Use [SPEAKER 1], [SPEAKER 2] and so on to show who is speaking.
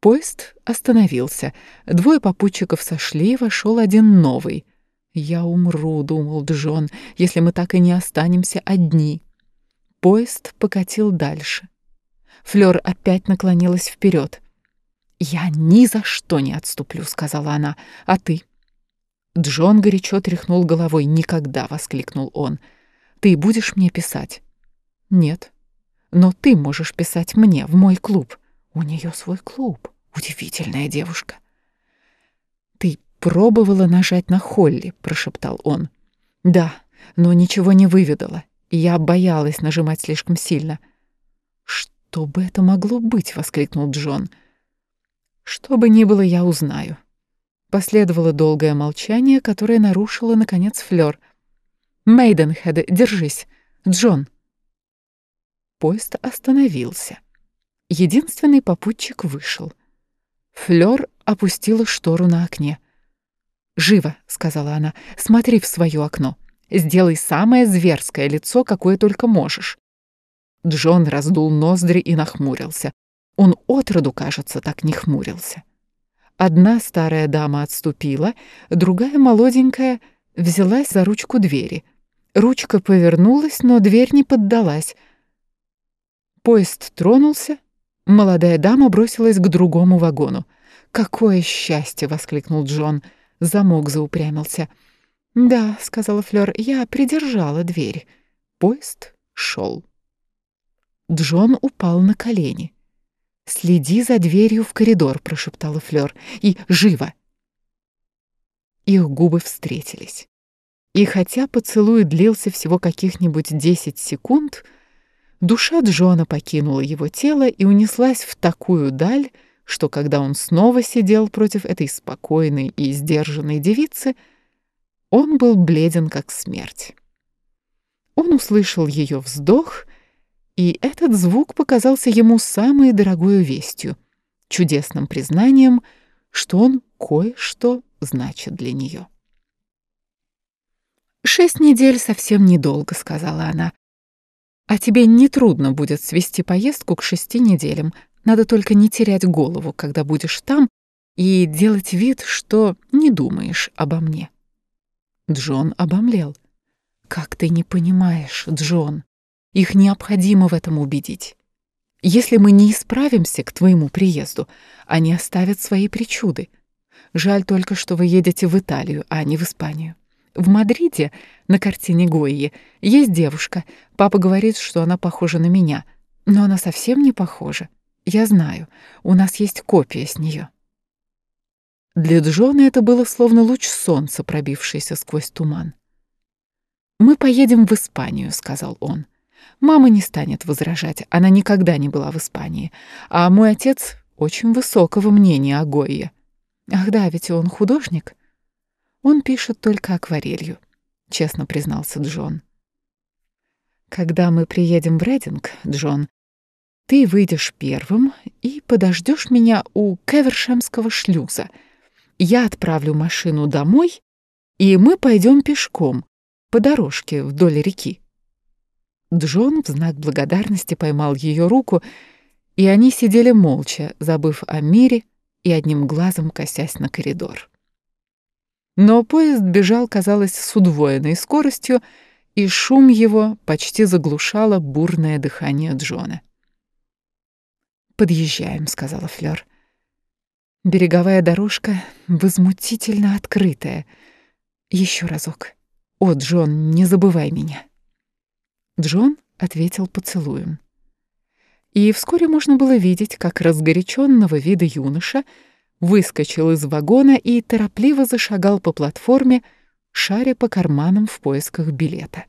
[SPEAKER 1] Поезд остановился. Двое попутчиков сошли, вошел один новый. «Я умру», — думал Джон, — «если мы так и не останемся одни». Поезд покатил дальше. Флёр опять наклонилась вперед. «Я ни за что не отступлю», — сказала она. «А ты?» Джон горячо тряхнул головой. «Никогда!» — воскликнул он. «Ты будешь мне писать?» «Нет. Но ты можешь писать мне, в мой клуб. У нее свой клуб. Удивительная девушка». «Ты пробовала нажать на Холли», — прошептал он. «Да, но ничего не выведала. Я боялась нажимать слишком сильно». «Что бы это могло быть?» — воскликнул Джон. «Что бы ни было, я узнаю». Последовало долгое молчание, которое нарушило, наконец, Флёр. «Мейденхед, держись! Джон!» Поезд остановился. Единственный попутчик вышел. Флёр опустила штору на окне. «Живо!» — сказала она. «Смотри в свое окно. Сделай самое зверское лицо, какое только можешь». Джон раздул ноздри и нахмурился. Он отроду, кажется, так не хмурился. Одна старая дама отступила, другая молоденькая взялась за ручку двери. Ручка повернулась, но дверь не поддалась. Поезд тронулся, молодая дама бросилась к другому вагону. «Какое счастье!» — воскликнул Джон. Замок заупрямился. «Да», — сказала Флёр, — «я придержала дверь». Поезд шел. Джон упал на колени. «Следи за дверью в коридор», — прошептала Флёр. «И живо!» Их губы встретились. И хотя поцелуй длился всего каких-нибудь десять секунд, душа Джона покинула его тело и унеслась в такую даль, что когда он снова сидел против этой спокойной и сдержанной девицы, он был бледен как смерть. Он услышал ее вздох — и этот звук показался ему самой дорогой вестью, чудесным признанием, что он кое-что значит для нее. «Шесть недель совсем недолго», — сказала она. «А тебе не трудно будет свести поездку к шести неделям. Надо только не терять голову, когда будешь там, и делать вид, что не думаешь обо мне». Джон обомлел. «Как ты не понимаешь, Джон? Их необходимо в этом убедить. Если мы не исправимся к твоему приезду, они оставят свои причуды. Жаль только, что вы едете в Италию, а не в Испанию. В Мадриде, на картине Гойи, есть девушка. Папа говорит, что она похожа на меня. Но она совсем не похожа. Я знаю, у нас есть копия с нее. Для Джона это было словно луч солнца, пробившийся сквозь туман. «Мы поедем в Испанию», — сказал он. Мама не станет возражать, она никогда не была в Испании. А мой отец очень высокого мнения о Гойе. Ах да, ведь он художник. Он пишет только акварелью, честно признался Джон. Когда мы приедем в Рединг, Джон, ты выйдешь первым и подождешь меня у Кевершемского шлюза. Я отправлю машину домой, и мы пойдем пешком по дорожке вдоль реки. Джон в знак благодарности поймал ее руку, и они сидели молча, забыв о мире и одним глазом косясь на коридор. Но поезд бежал, казалось, с удвоенной скоростью, и шум его почти заглушало бурное дыхание Джона. «Подъезжаем», — сказала Флёр. «Береговая дорожка возмутительно открытая. Еще разок. О, Джон, не забывай меня». Джон ответил поцелуем. И вскоре можно было видеть, как разгоряченного вида юноша выскочил из вагона и торопливо зашагал по платформе, шаря по карманам в поисках билета.